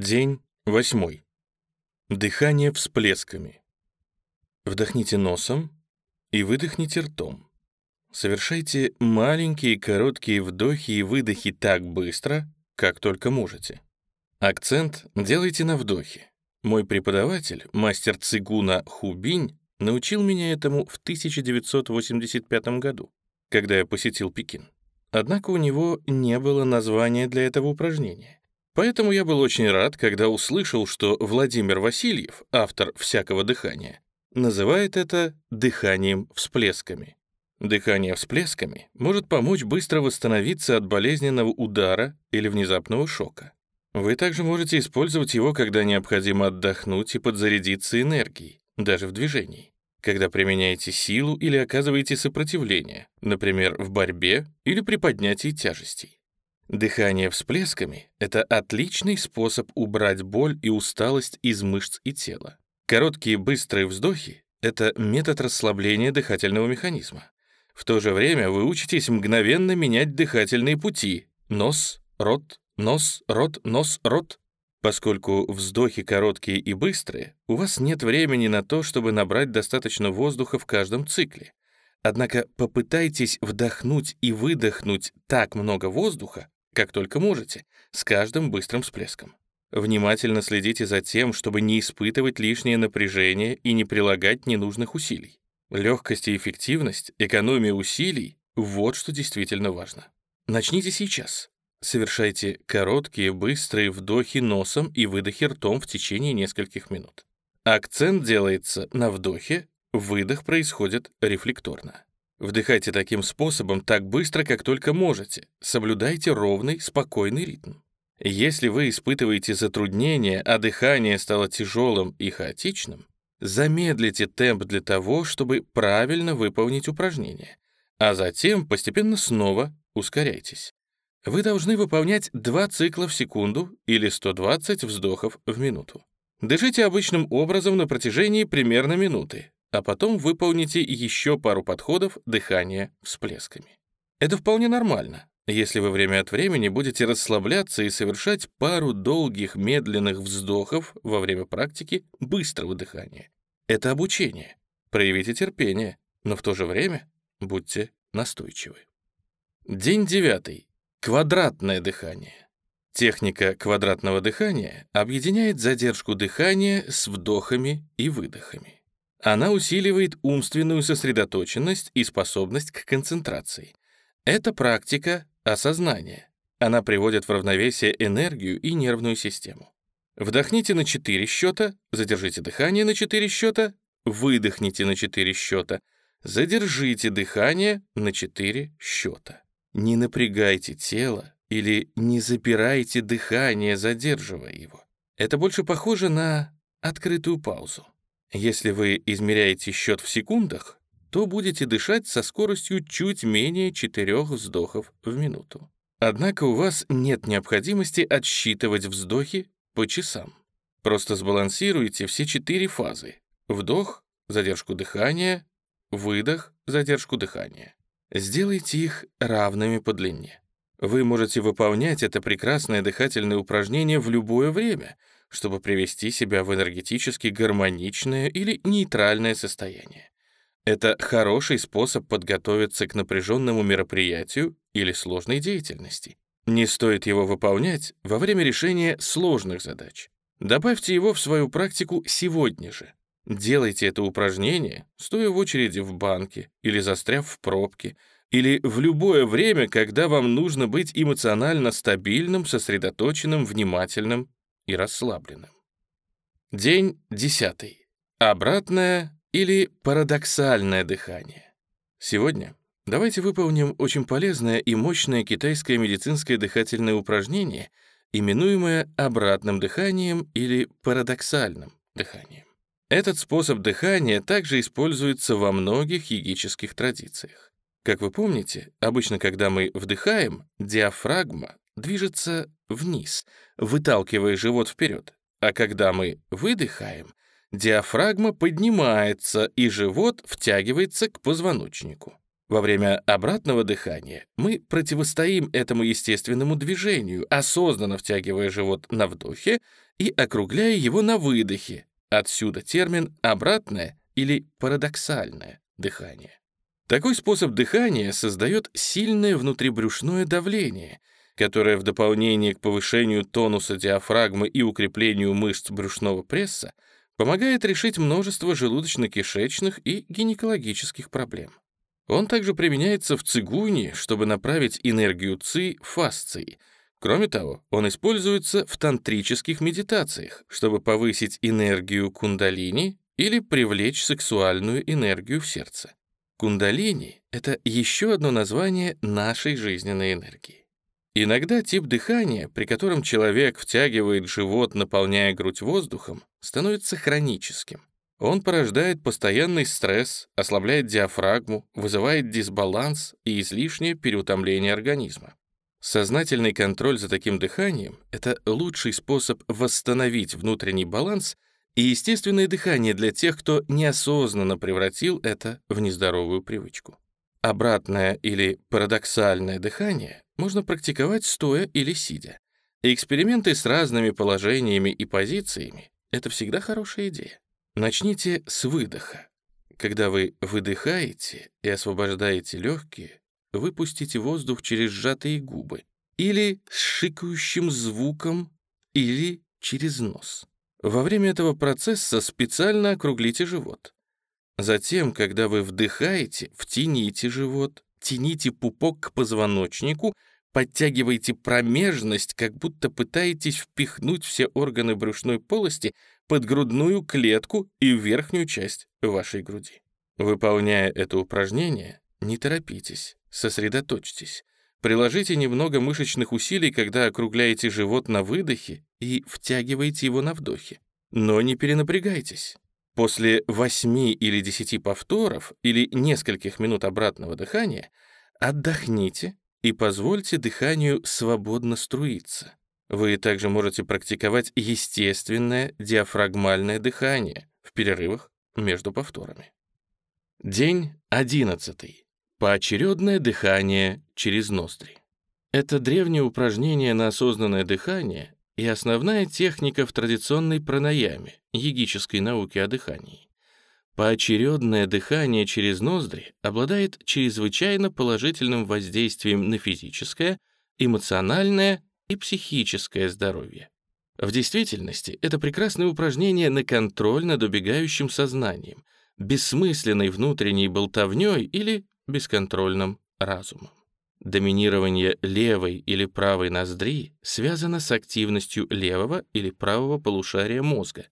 День восьмой. Дыхание всплесками. Вдохните носом и выдохните ртом. Совершайте маленькие короткие вдохи и выдохи так быстро, как только можете. Акцент делайте на вдохе. Мой преподаватель, мастер цигуна Хубинь, научил меня этому в 1985 году, когда я посетил Пекин. Однако у него не было названия для этого упражнения. Поэтому я был очень рад, когда услышал, что Владимир Васильев, автор «Всякого дыхания», называет это «дыханием всплесками». Дыхание всплесками может помочь быстро восстановиться от болезненного удара или внезапного шока. Вы также можете использовать его, когда необходимо отдохнуть и подзарядиться энергией, даже в движении, когда применяете силу или оказываете сопротивление, например, в борьбе или при поднятии тяжестей. Дыхание всплесками — это отличный способ убрать боль и усталость из мышц и тела. Короткие быстрые вздохи — это метод расслабления дыхательного механизма. В то же время вы учитесь мгновенно менять дыхательные пути — нос, рот, нос, рот, нос, рот. Поскольку вздохи короткие и быстрые, у вас нет времени на то, чтобы набрать достаточно воздуха в каждом цикле. Однако попытайтесь вдохнуть и выдохнуть так много воздуха, как только можете, с каждым быстрым всплеском. Внимательно следите за тем, чтобы не испытывать лишнее напряжение и не прилагать ненужных усилий. Легкость и эффективность, экономия усилий — вот что действительно важно. Начните сейчас. Совершайте короткие, быстрые вдохи носом и выдохи ртом в течение нескольких минут. Акцент делается на вдохе, выдох происходит рефлекторно. Вдыхайте таким способом так быстро, как только можете. Соблюдайте ровный, спокойный ритм. Если вы испытываете затруднения, а дыхание стало тяжелым и хаотичным, замедлите темп для того, чтобы правильно выполнить упражнение, а затем постепенно снова ускоряйтесь. Вы должны выполнять 2 цикла в секунду или 120 вздохов в минуту. Дышите обычным образом на протяжении примерно минуты, а потом выполните еще пару подходов дыхания всплесками. Это вполне нормально, если вы время от времени будете расслабляться и совершать пару долгих медленных вздохов во время практики быстрого дыхания. Это обучение. Проявите терпение, но в то же время будьте настойчивы. День девятый. Квадратное дыхание. Техника квадратного дыхания объединяет задержку дыхания с вдохами и выдохами. Она усиливает умственную сосредоточенность и способность к концентрации. Это практика осознания. Она приводит в равновесие энергию и нервную систему. Вдохните на 4 счета, задержите дыхание на 4 счета, выдохните на 4 счета, задержите дыхание на 4 счета. Не напрягайте тело или не запирайте дыхание, задерживая его. Это больше похоже на открытую паузу. Если вы измеряете счет в секундах, то будете дышать со скоростью чуть менее 4 вздохов в минуту. Однако у вас нет необходимости отсчитывать вздохи по часам. Просто сбалансируйте все четыре фазы. Вдох, задержку дыхания, выдох, задержку дыхания. Сделайте их равными по длине. Вы можете выполнять это прекрасное дыхательное упражнение в любое время — чтобы привести себя в энергетически гармоничное или нейтральное состояние. Это хороший способ подготовиться к напряженному мероприятию или сложной деятельности. Не стоит его выполнять во время решения сложных задач. Добавьте его в свою практику сегодня же. Делайте это упражнение, стоя в очереди в банке или застряв в пробке, или в любое время, когда вам нужно быть эмоционально стабильным, сосредоточенным, внимательным и расслабленным. День десятый. Обратное или парадоксальное дыхание. Сегодня давайте выполним очень полезное и мощное китайское медицинское дыхательное упражнение, именуемое обратным дыханием или парадоксальным дыханием. Этот способ дыхания также используется во многих йогических традициях. Как вы помните, обычно, когда мы вдыхаем, диафрагма движется вниз, выталкивая живот вперед. А когда мы выдыхаем, диафрагма поднимается, и живот втягивается к позвоночнику. Во время обратного дыхания мы противостоим этому естественному движению, осознанно втягивая живот на вдохе и округляя его на выдохе. Отсюда термин «обратное» или «парадоксальное» дыхание. Такой способ дыхания создает сильное внутрибрюшное давление, которое в дополнение к повышению тонуса диафрагмы и укреплению мышц брюшного пресса помогает решить множество желудочно-кишечных и гинекологических проблем. Он также применяется в цигуне, чтобы направить энергию ци фасции. Кроме того, он используется в тантрических медитациях, чтобы повысить энергию кундалини или привлечь сексуальную энергию в сердце. Кундалини — это еще одно название нашей жизненной энергии. Иногда тип дыхания, при котором человек втягивает живот, наполняя грудь воздухом, становится хроническим. Он порождает постоянный стресс, ослабляет диафрагму, вызывает дисбаланс и излишнее переутомление организма. Сознательный контроль за таким дыханием — это лучший способ восстановить внутренний баланс и естественное дыхание для тех, кто неосознанно превратил это в нездоровую привычку. Обратное или парадоксальное дыхание можно практиковать стоя или сидя. Эксперименты с разными положениями и позициями — это всегда хорошая идея. Начните с выдоха. Когда вы выдыхаете и освобождаете легкие, выпустите воздух через сжатые губы или с шикающим звуком, или через нос. Во время этого процесса специально округлите живот. Затем, когда вы вдыхаете, втяните живот, тяните пупок к позвоночнику, подтягивайте промежность, как будто пытаетесь впихнуть все органы брюшной полости под грудную клетку и верхнюю часть вашей груди. Выполняя это упражнение, не торопитесь, сосредоточьтесь. Приложите немного мышечных усилий, когда округляете живот на выдохе и втягиваете его на вдохе. Но не перенапрягайтесь. После 8 или 10 повторов или нескольких минут обратного дыхания отдохните и позвольте дыханию свободно струиться. Вы также можете практиковать естественное диафрагмальное дыхание в перерывах между повторами. День 11. Поочередное дыхание через ноздри. Это древнее упражнение на осознанное дыхание и основная техника в традиционной пранаяме, йогической науке о дыхании. Поочередное дыхание через ноздри обладает чрезвычайно положительным воздействием на физическое, эмоциональное и психическое здоровье. В действительности это прекрасное упражнение на контроль над убегающим сознанием, бессмысленной внутренней болтовней или бесконтрольным разумом. Доминирование левой или правой ноздри связано с активностью левого или правого полушария мозга,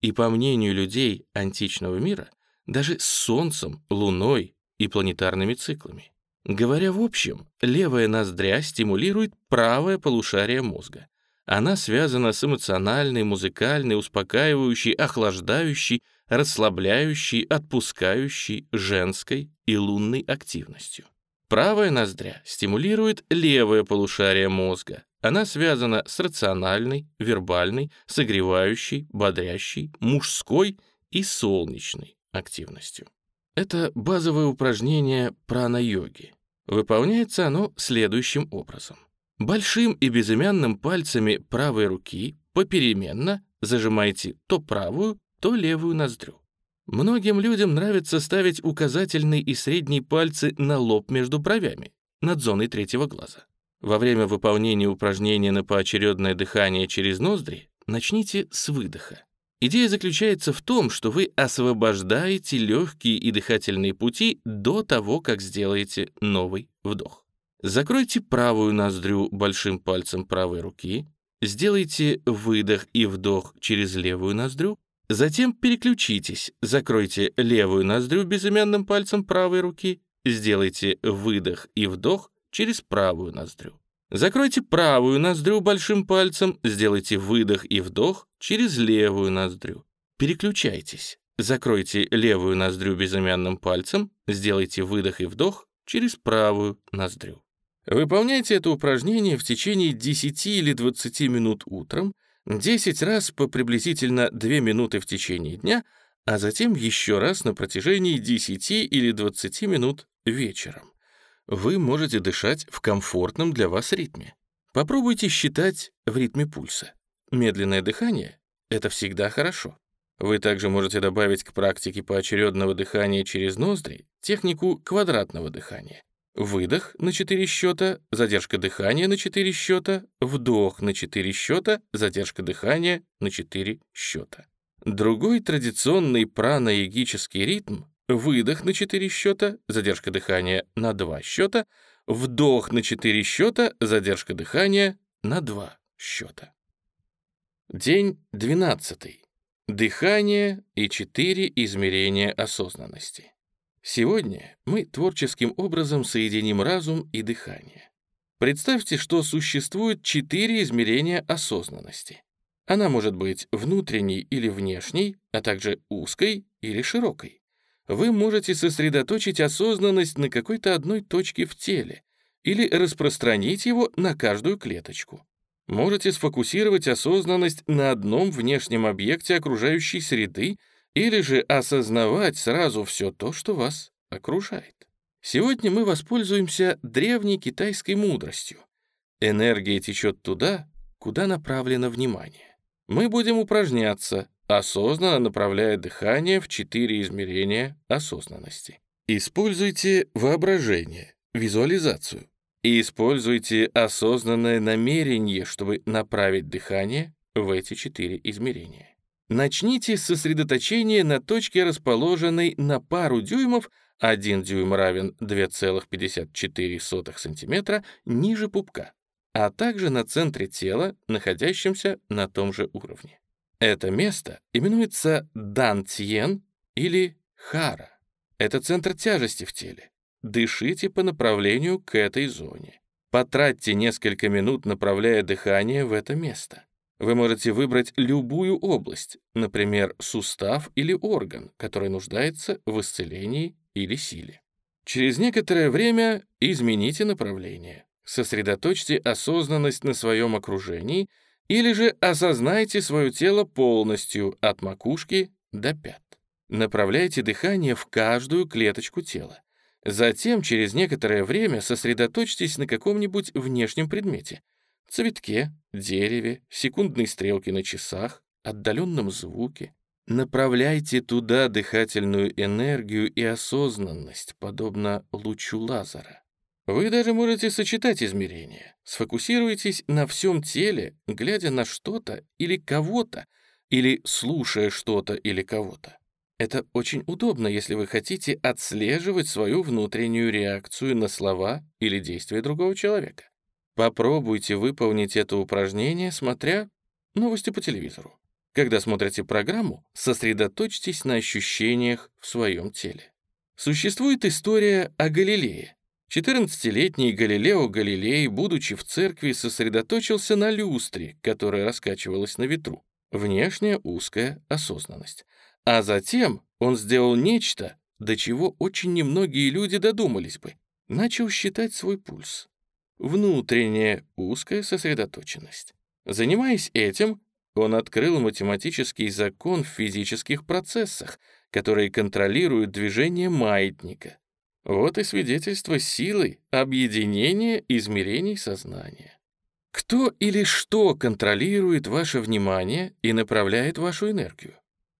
и, по мнению людей античного мира, даже с Солнцем, Луной и планетарными циклами. Говоря в общем, левая ноздря стимулирует правое полушарие мозга. Она связана с эмоциональной, музыкальной, успокаивающей, охлаждающей, расслабляющей, отпускающей, женской и лунной активностью. Правая ноздря стимулирует левое полушарие мозга. Она связана с рациональной, вербальной, согревающей, бодрящей, мужской и солнечной активностью. Это базовое упражнение прана-йоги. Выполняется оно следующим образом. Большим и безымянным пальцами правой руки попеременно зажимайте то правую, то левую ноздрю. Многим людям нравится ставить указательный и средний пальцы на лоб между бровями, над зоной третьего глаза. Во время выполнения упражнения на поочередное дыхание через ноздри начните с выдоха. Идея заключается в том, что вы освобождаете легкие и дыхательные пути до того, как сделаете новый вдох. Закройте правую ноздрю большим пальцем правой руки, сделайте выдох и вдох через левую ноздрю, затем переключитесь, закройте левую ноздрю безымянным пальцем правой руки, сделайте выдох и вдох через правую ноздрю. Закройте правую ноздрю большим пальцем, сделайте выдох и вдох через левую ноздрю. Переключайтесь. Закройте левую ноздрю безымянным пальцем, сделайте выдох и вдох через правую ноздрю. Выполняйте это упражнение в течение 10 или 20 минут утром, 10 раз по приблизительно 2 минуты в течение дня, а затем еще раз на протяжении 10 или 20 минут вечером. Вы можете дышать в комфортном для вас ритме. Попробуйте считать в ритме пульса. Медленное дыхание — это всегда хорошо. Вы также можете добавить к практике поочередного дыхания через ноздри технику квадратного дыхания. Выдох на 4 счета, задержка дыхания на 4 счета, вдох на 4 счета, задержка дыхания на 4 счета. Другой традиционный праноягический ритм — выдох на 4 счета, задержка дыхания на 2 счета, вдох на 4 счета, задержка дыхания на 2 счета. День 12. Дыхание и 4 измерения осознанности. Сегодня мы творческим образом соединим разум и дыхание. Представьте, что существует четыре измерения осознанности. Она может быть внутренней или внешней, а также узкой или широкой. Вы можете сосредоточить осознанность на какой-то одной точке в теле или распространить его на каждую клеточку. Можете сфокусировать осознанность на одном внешнем объекте окружающей среды или же осознавать сразу все то, что вас окружает. Сегодня мы воспользуемся древней китайской мудростью. Энергия течет туда, куда направлено внимание. Мы будем упражняться, осознанно направляя дыхание в четыре измерения осознанности. Используйте воображение, визуализацию и используйте осознанное намерение, чтобы направить дыхание в эти четыре измерения. Начните с сосредоточения на точке, расположенной на пару дюймов, 1 дюйм равен 2,54 см, ниже пупка, а также на центре тела, находящемся на том же уровне. Это место именуется дантьен или хара. Это центр тяжести в теле. Дышите по направлению к этой зоне. Потратьте несколько минут, направляя дыхание в это место. Вы можете выбрать любую область, например, сустав или орган, который нуждается в исцелении или силе. Через некоторое время измените направление. Сосредоточьте осознанность на своем окружении или же осознайте свое тело полностью от макушки до пят. Направляйте дыхание в каждую клеточку тела. Затем, через некоторое время, сосредоточьтесь на каком-нибудь внешнем предмете, цветке, дереве, секундной стрелке на часах, отдаленном звуке. Направляйте туда дыхательную энергию и осознанность, подобно лучу лазера. Вы даже можете сочетать измерения. Сфокусируйтесь на всем теле, глядя на что-то или кого-то, или слушая что-то или кого-то. Это очень удобно, если вы хотите отслеживать свою внутреннюю реакцию на слова или действия другого человека. Попробуйте выполнить это упражнение, смотря новости по телевизору. Когда смотрите программу, сосредоточьтесь на ощущениях в своем теле. Существует история о Галилее. 14-летний Галилео Галилей, будучи в церкви, сосредоточился на люстре, которая раскачивалась на ветру. Внешняя узкая осознанность. А затем он сделал нечто, до чего очень немногие люди додумались бы. Начал считать свой пульс внутренняя узкая сосредоточенность. Занимаясь этим, он открыл математический закон в физических процессах, которые контролируют движение маятника. Вот и свидетельство силы объединения измерений сознания. Кто или что контролирует ваше внимание и направляет вашу энергию?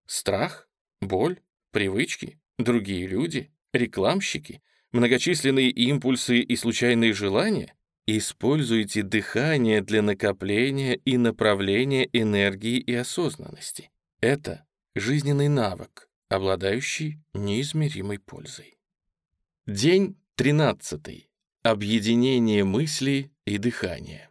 Страх, боль, привычки, другие люди, рекламщики, многочисленные импульсы и случайные желания? Используйте дыхание для накопления и направления энергии и осознанности. Это жизненный навык, обладающий неизмеримой пользой. День 13. Объединение мысли и дыхания.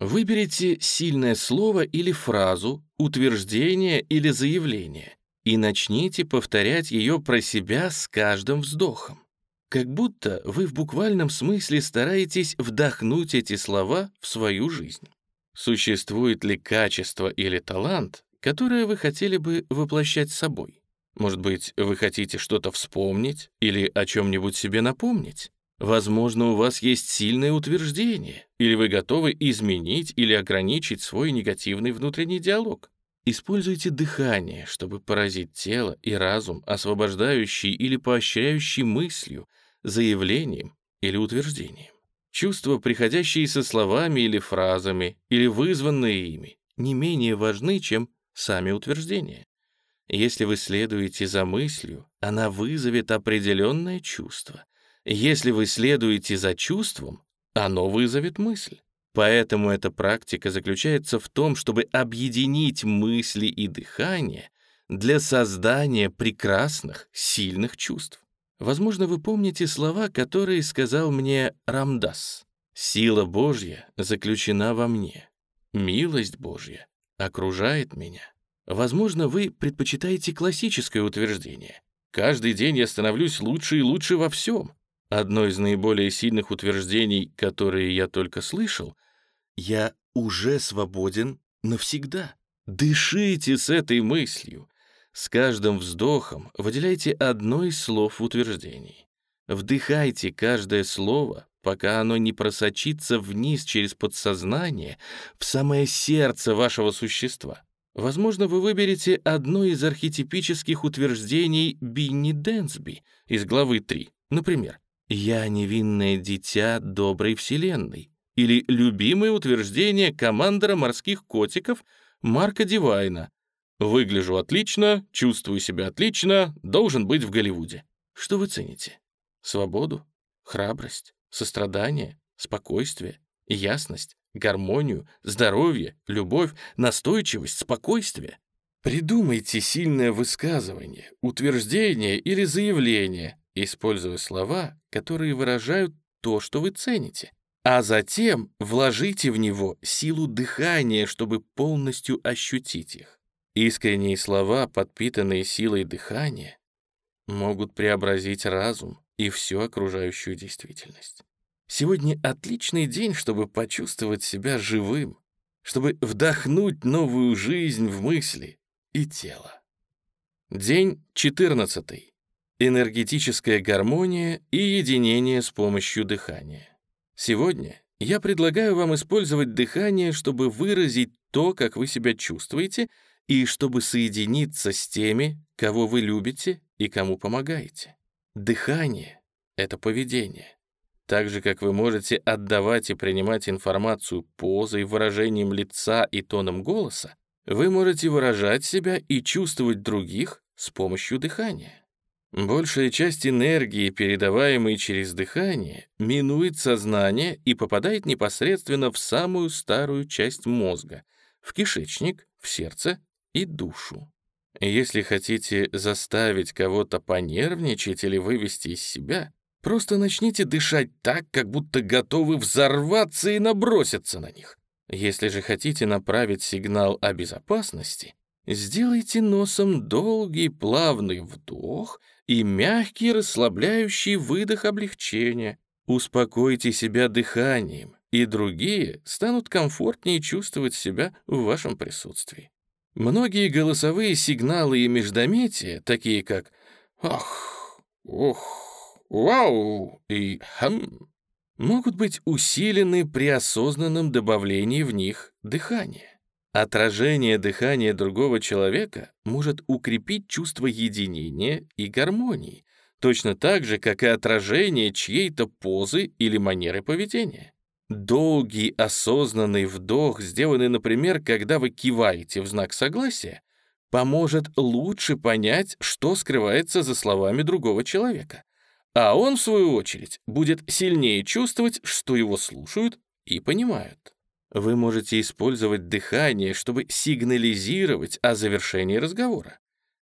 Выберите сильное слово или фразу, утверждение или заявление и начните повторять ее про себя с каждым вздохом. Как будто вы в буквальном смысле стараетесь вдохнуть эти слова в свою жизнь. Существует ли качество или талант, которое вы хотели бы воплощать собой? Может быть, вы хотите что-то вспомнить или о чем-нибудь себе напомнить? Возможно, у вас есть сильное утверждение, или вы готовы изменить или ограничить свой негативный внутренний диалог. Используйте дыхание, чтобы поразить тело и разум, освобождающий или поощряющий мыслью, заявлением или утверждением. Чувства, приходящие со словами или фразами, или вызванные ими, не менее важны, чем сами утверждения. Если вы следуете за мыслью, она вызовет определенное чувство. Если вы следуете за чувством, оно вызовет мысль. Поэтому эта практика заключается в том, чтобы объединить мысли и дыхание для создания прекрасных, сильных чувств. Возможно, вы помните слова, которые сказал мне Рамдас. «Сила Божья заключена во мне. Милость Божья окружает меня». Возможно, вы предпочитаете классическое утверждение. «Каждый день я становлюсь лучше и лучше во всем». Одно из наиболее сильных утверждений, которые я только слышал, «Я уже свободен навсегда». Дышите с этой мыслью. С каждым вздохом выделяйте одно из слов в утверждении. Вдыхайте каждое слово, пока оно не просочится вниз через подсознание в самое сердце вашего существа. Возможно, вы выберете одно из архетипических утверждений Бинни Дэнсби из главы 3. Например, «Я невинное дитя доброй вселенной» или любимое утверждение командора морских котиков Марка Дивайна Выгляжу отлично, чувствую себя отлично, должен быть в Голливуде. Что вы цените? Свободу, храбрость, сострадание, спокойствие, ясность, гармонию, здоровье, любовь, настойчивость, спокойствие. Придумайте сильное высказывание, утверждение или заявление, используя слова, которые выражают то, что вы цените. А затем вложите в него силу дыхания, чтобы полностью ощутить их. Искренние слова, подпитанные силой дыхания, могут преобразить разум и всю окружающую действительность. Сегодня отличный день, чтобы почувствовать себя живым, чтобы вдохнуть новую жизнь в мысли и тело. День 14. Энергетическая гармония и единение с помощью дыхания. Сегодня я предлагаю вам использовать дыхание, чтобы выразить то, как вы себя чувствуете, и чтобы соединиться с теми, кого вы любите и кому помогаете. Дыхание — это поведение. Так же, как вы можете отдавать и принимать информацию позой, выражением лица и тоном голоса, вы можете выражать себя и чувствовать других с помощью дыхания. Большая часть энергии, передаваемой через дыхание, минует сознание и попадает непосредственно в самую старую часть мозга, в кишечник, в сердце и душу. Если хотите заставить кого-то понервничать или вывести из себя, просто начните дышать так, как будто готовы взорваться и наброситься на них. Если же хотите направить сигнал о безопасности, сделайте носом долгий плавный вдох и мягкий расслабляющий выдох облегчения. Успокойте себя дыханием, и другие станут комфортнее чувствовать себя в вашем присутствии. Многие голосовые сигналы и междометия, такие как «ах», «ох», «вау» и «хм», могут быть усилены при осознанном добавлении в них дыхания. Отражение дыхания другого человека может укрепить чувство единения и гармонии, точно так же, как и отражение чьей-то позы или манеры поведения. Долгий осознанный вдох, сделанный, например, когда вы киваете в знак согласия, поможет лучше понять, что скрывается за словами другого человека. А он, в свою очередь, будет сильнее чувствовать, что его слушают и понимают. Вы можете использовать дыхание, чтобы сигнализировать о завершении разговора.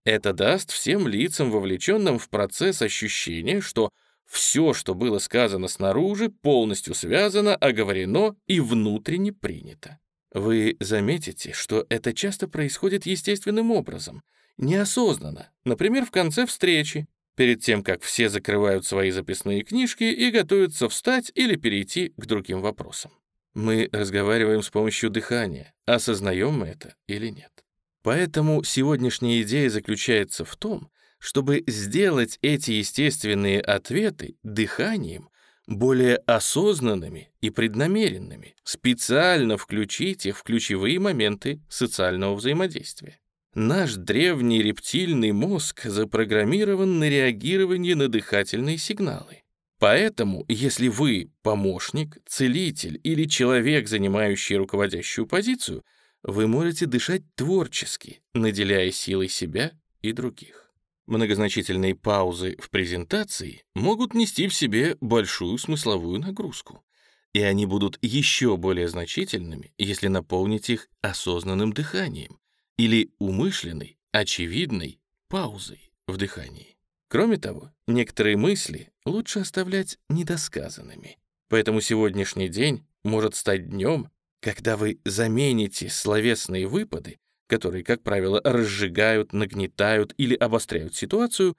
Это даст всем лицам, вовлеченным в процесс, ощущение, что все, что было сказано снаружи, полностью связано, оговорено и внутренне принято. Вы заметите, что это часто происходит естественным образом, неосознанно, например, в конце встречи, перед тем, как все закрывают свои записные книжки и готовятся встать или перейти к другим вопросам. Мы разговариваем с помощью дыхания, осознаем мы это или нет. Поэтому сегодняшняя идея заключается в том, чтобы сделать эти естественные ответы дыханием более осознанными и преднамеренными, специально включить их в ключевые моменты социального взаимодействия. Наш древний рептильный мозг запрограммирован на реагирование на дыхательные сигналы. Поэтому, если вы помощник, целитель или человек, занимающий руководящую позицию, вы можете дышать творчески, наделяя силой себя и других. Многозначительные паузы в презентации могут нести в себе большую смысловую нагрузку, и они будут еще более значительными, если наполнить их осознанным дыханием или умышленной, очевидной паузой в дыхании. Кроме того, некоторые мысли лучше оставлять недосказанными. Поэтому сегодняшний день может стать днем, когда вы замените словесные выпады, которые, как правило, разжигают, нагнетают или обостряют ситуацию,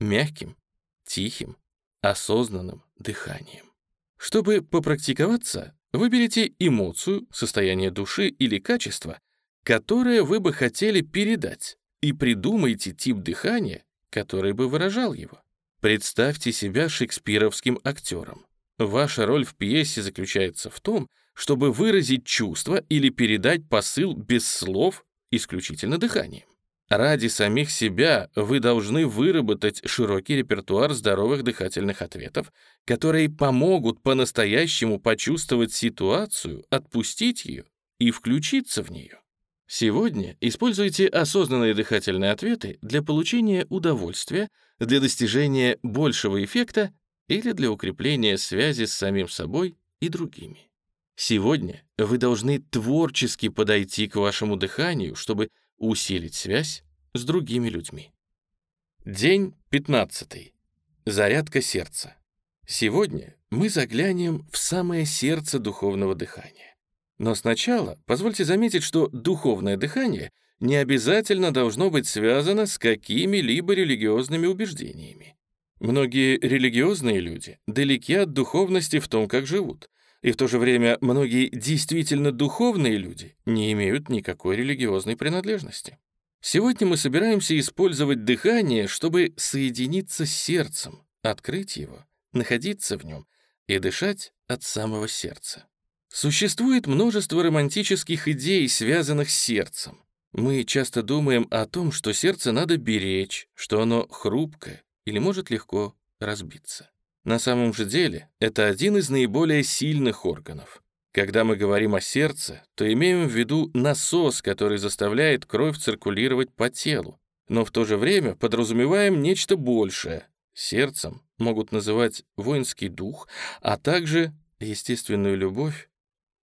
мягким, тихим, осознанным дыханием. Чтобы попрактиковаться, выберите эмоцию, состояние души или качество, которое вы бы хотели передать, и придумайте тип дыхания, который бы выражал его. Представьте себя шекспировским актером. Ваша роль в пьесе заключается в том, чтобы выразить чувство или передать посыл без слов исключительно дыханием. Ради самих себя вы должны выработать широкий репертуар здоровых дыхательных ответов, которые помогут по-настоящему почувствовать ситуацию, отпустить ее и включиться в нее. Сегодня используйте осознанные дыхательные ответы для получения удовольствия, для достижения большего эффекта или для укрепления связи с самим собой и другими. Сегодня вы должны творчески подойти к вашему дыханию, чтобы усилить связь с другими людьми. День 15. Зарядка сердца. Сегодня мы заглянем в самое сердце духовного дыхания. Но сначала позвольте заметить, что духовное дыхание не обязательно должно быть связано с какими-либо религиозными убеждениями. Многие религиозные люди далеки от духовности в том, как живут, и в то же время многие действительно духовные люди не имеют никакой религиозной принадлежности. Сегодня мы собираемся использовать дыхание, чтобы соединиться с сердцем, открыть его, находиться в нем и дышать от самого сердца. Существует множество романтических идей, связанных с сердцем. Мы часто думаем о том, что сердце надо беречь, что оно хрупкое или может легко разбиться. На самом же деле это один из наиболее сильных органов. Когда мы говорим о сердце, то имеем в виду насос, который заставляет кровь циркулировать по телу, но в то же время подразумеваем нечто большее. Сердцем могут называть воинский дух, а также естественную любовь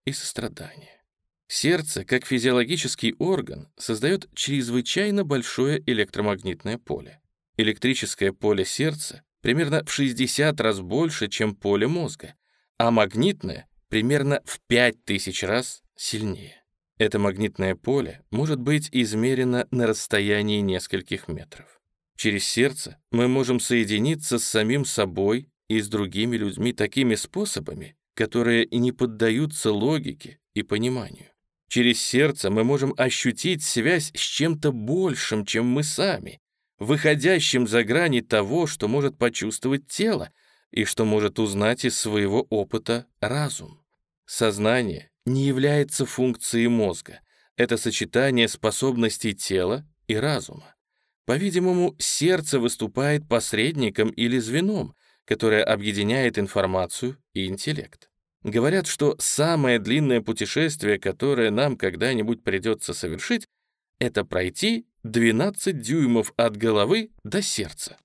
и сострадание. Сердце, как физиологический орган, создает чрезвычайно большое электромагнитное поле. Электрическое поле сердца примерно в 60 раз больше, чем поле мозга, а магнитное примерно в 5000 раз сильнее. Это магнитное поле может быть измерено на расстоянии нескольких метров. Через сердце мы можем соединиться с самим собой и с другими людьми такими способами, которые не поддаются логике и пониманию. Через сердце мы можем ощутить связь с чем-то большим, чем мы сами, выходящим за грани того, что может почувствовать тело и что может узнать из своего опыта разум. Сознание не является функцией мозга. Это сочетание способностей тела и разума. По-видимому, сердце выступает посредником или звеном, которое объединяет информацию и интеллект. Говорят, что самое длинное путешествие, которое нам когда-нибудь придется совершить, это пройти 12 дюймов от головы до сердца.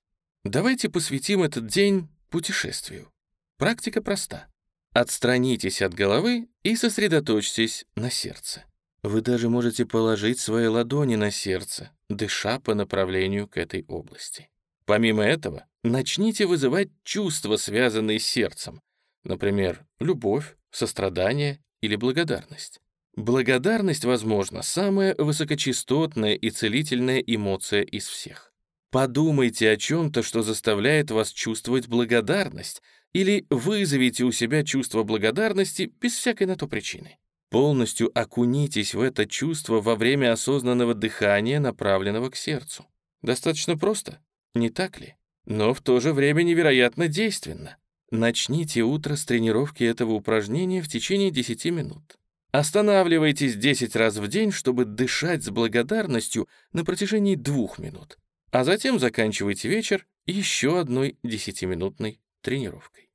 Давайте посвятим этот день путешествию. Практика проста. Отстранитесь от головы и сосредоточьтесь на сердце. Вы даже можете положить свои ладони на сердце, дыша по направлению к этой области. Помимо этого, начните вызывать чувства, связанные с сердцем, Например, любовь, сострадание или благодарность. Благодарность, возможно, самая высокочастотная и целительная эмоция из всех. Подумайте о чем-то, что заставляет вас чувствовать благодарность, или вызовите у себя чувство благодарности без всякой на то причины. Полностью окунитесь в это чувство во время осознанного дыхания, направленного к сердцу. Достаточно просто, не так ли? Но в то же время невероятно действенно. Начните утро с тренировки этого упражнения в течение 10 минут. Останавливайтесь 10 раз в день, чтобы дышать с благодарностью на протяжении двух минут, а затем заканчивайте вечер еще одной 10-минутной тренировкой.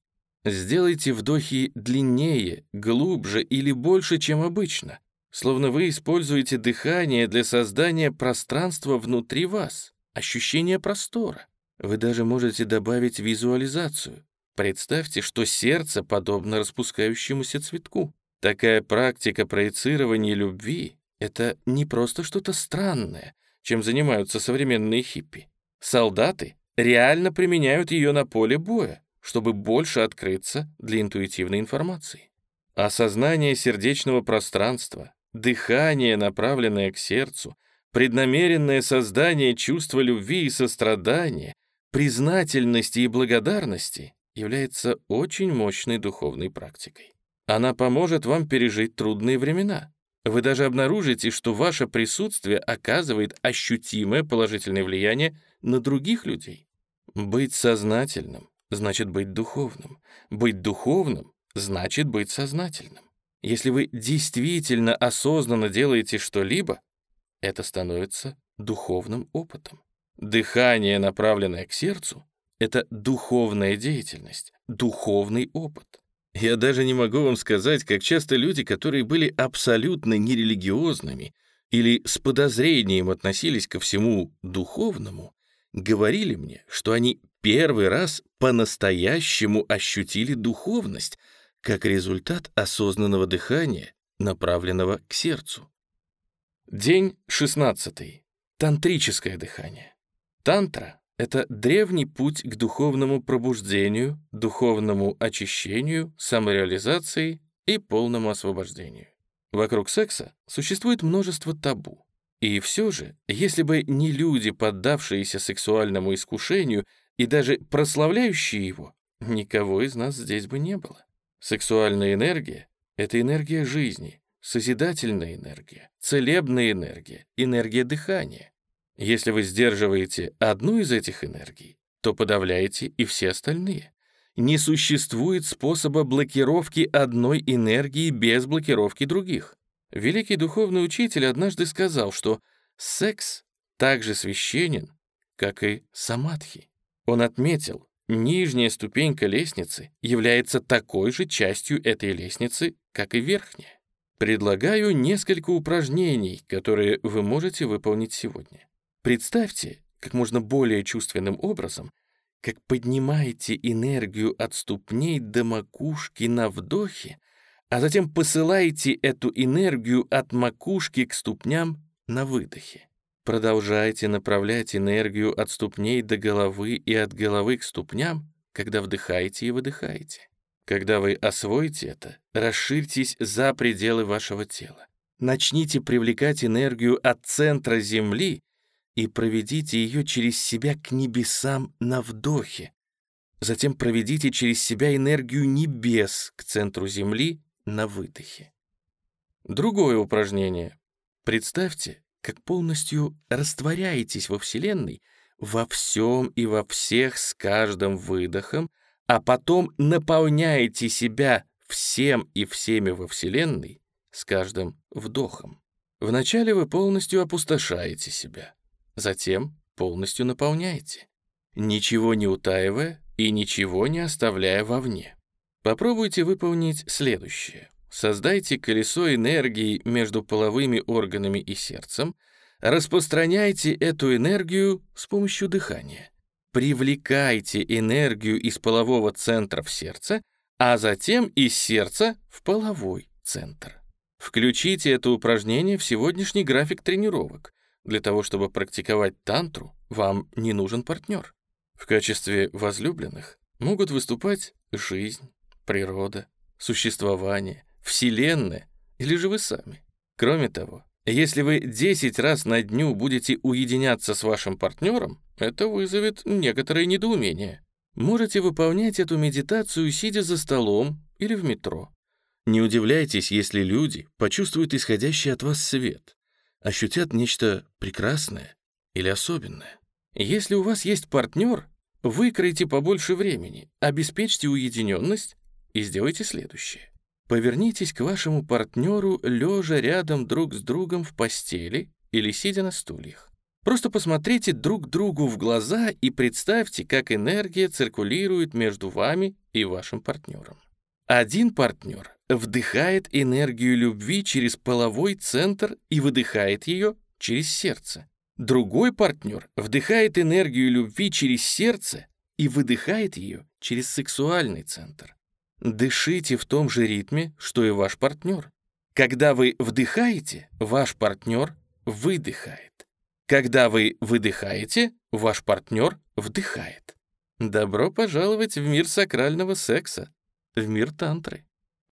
Сделайте вдохи длиннее, глубже или больше, чем обычно, словно вы используете дыхание для создания пространства внутри вас, ощущение простора. Вы даже можете добавить визуализацию. Представьте, что сердце подобно распускающемуся цветку. Такая практика проецирования любви — это не просто что-то странное, чем занимаются современные хиппи. Солдаты реально применяют ее на поле боя, чтобы больше открыться для интуитивной информации. Осознание сердечного пространства, дыхание, направленное к сердцу, преднамеренное создание чувства любви и сострадания, признательности и благодарности является очень мощной духовной практикой. Она поможет вам пережить трудные времена. Вы даже обнаружите, что ваше присутствие оказывает ощутимое положительное влияние на других людей. Быть сознательным значит быть духовным. Быть духовным значит быть сознательным. Если вы действительно осознанно делаете что-либо, это становится духовным опытом. Дыхание, направленное к сердцу, это духовная деятельность, духовный опыт. Я даже не могу вам сказать, как часто люди, которые были абсолютно нерелигиозными или с подозрением относились ко всему духовному, говорили мне, что они первый раз по-настоящему ощутили духовность как результат осознанного дыхания, направленного к сердцу. День 16. Тантрическое дыхание. Тантра — это древний путь к духовному пробуждению, духовному очищению, самореализации и полному освобождению. Вокруг секса существует множество табу. И все же, если бы не люди, поддавшиеся сексуальному искушению и даже прославляющие его, никого из нас здесь бы не было. Сексуальная энергия — это энергия жизни, созидательная энергия, целебная энергия, энергия дыхания. Если вы сдерживаете одну из этих энергий, то подавляете и все остальные. Не существует способа блокировки одной энергии без блокировки других. Великий духовный учитель однажды сказал, что секс так же священен, как и самадхи. Он отметил, нижняя ступенька лестницы является такой же частью этой лестницы, как и верхняя. Предлагаю несколько упражнений, которые вы можете выполнить сегодня. Представьте, как можно более чувственным образом, как поднимаете энергию от ступней до макушки на вдохе, а затем посылаете эту энергию от макушки к ступням на выдохе. Продолжайте направлять энергию от ступней до головы и от головы к ступням, когда вдыхаете и выдыхаете. Когда вы освоите это, расширьтесь за пределы вашего тела. Начните привлекать энергию от центра Земли и проведите ее через себя к небесам на вдохе. Затем проведите через себя энергию небес к центру Земли на выдохе. Другое упражнение. Представьте, как полностью растворяетесь во Вселенной, во всем и во всех с каждым выдохом, а потом наполняете себя всем и всеми во Вселенной с каждым вдохом. Вначале вы полностью опустошаете себя, затем полностью наполняете, ничего не утаивая и ничего не оставляя вовне. Попробуйте выполнить следующее. Создайте колесо энергии между половыми органами и сердцем, распространяйте эту энергию с помощью дыхания. Привлекайте энергию из полового центра в сердце, а затем из сердца в половой центр. Включите это упражнение в сегодняшний график тренировок. Для того, чтобы практиковать тантру, вам не нужен партнер. В качестве возлюбленных могут выступать жизнь, природа, существование, Вселенная или же вы сами. Кроме того, если вы 10 раз на дню будете уединяться с вашим партнером, это вызовет некоторое недоумение. Можете выполнять эту медитацию, сидя за столом или в метро. Не удивляйтесь, если люди почувствуют исходящий от вас свет, ощутят нечто прекрасное или особенное. Если у вас есть партнер, выкройте побольше времени, обеспечьте уединенность и сделайте следующее. Повернитесь к вашему партнеру, лежа рядом друг с другом в постели или сидя на стульях. Просто посмотрите друг другу в глаза и представьте, как энергия циркулирует между вами и вашим партнером. Один партнер вдыхает энергию любви через половой центр и выдыхает ее через сердце. Другой партнер вдыхает энергию любви через сердце и выдыхает ее через сексуальный центр. Дышите в том же ритме, что и ваш партнер. Когда вы вдыхаете, ваш партнер выдыхает. Когда вы выдыхаете, ваш партнер вдыхает. Добро пожаловать в мир сакрального секса, в мир тантры.